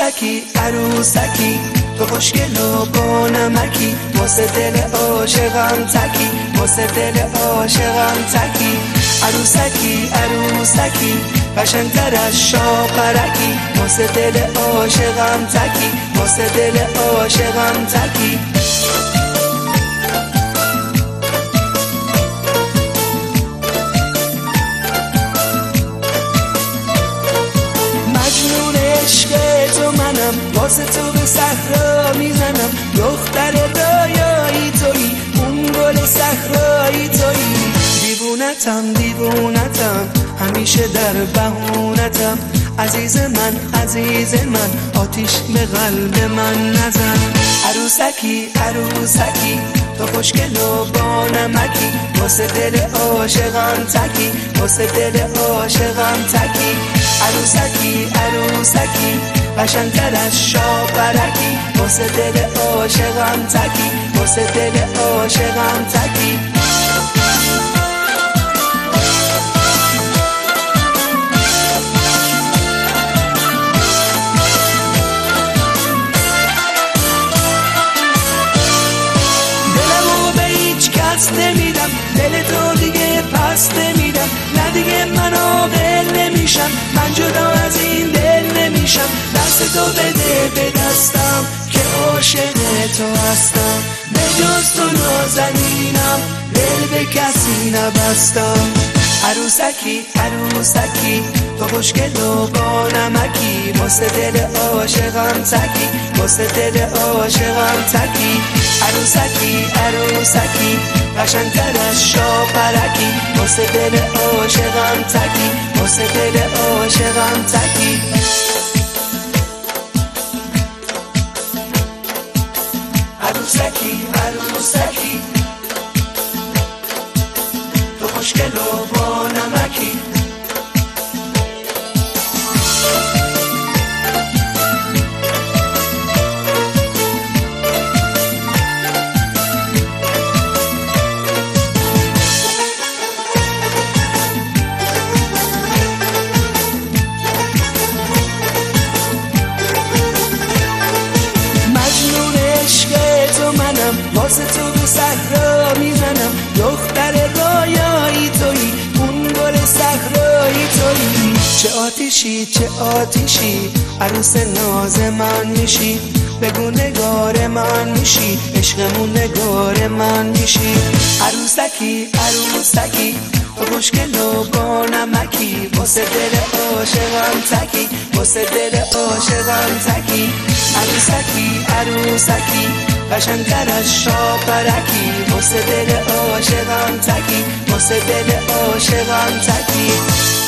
عروسکی عروسکی تو خوشگل و با نمکی واسه دل عاشقم تکی واسه دل عاشقم تکی. عروسکی عروسکی قشنگتر از شاپرکی واسه دل عاشقم تکی واسه دل عاشقم تکی. واسه تو به صحرا می‌زنم. دختر دایایی تویی. اون گل صحرایی تویی. دیوونتم دیوونتم. همیشه در بهونتم. عزیز من عزیز من. آتیش به قلب من نزن. عروسکی عروسکی. تو خوشگل و با نمکی. واسه دل عاشقم تکی. واسه دل عاشقم تکی. عروسکی عروسکی. قشنگتر از شاپرکی واسه دل عاشقم تکی. واسه دل عاشقم تکی. کس نمیدم. دل تو دیگه پس نمیدم. نه دیگه منو دل نمیشم. من جدا از این دل نمیشم. دست تو بده به دستم که عاشق تو هستم. به جز تو نازنینم دل به کسی نبستم. عروسکی عروسکی تو خوشگل و با نمکی. واسه دل عاشقم تکی واسه دل عاشقم تکی عروسکی عروسکی قشنگتر از شاپرکی. واسه دل عاشقم تکی واسه دل عاشقم تکی خوشگل و با آتیشی چه آتیشی؟ عروس ناز من میشی بگو نگار من میشی عشقمون نگار من میشی. عروسکی عروسکی تو خوشگل و با نمکی واسه دل عاشقم تکی واسه دل عاشقم تکی. عروسکی عروسکی قشنگتر از شاپرکی واسه دل عاشقم تکی واسه دل عاشقم تکی.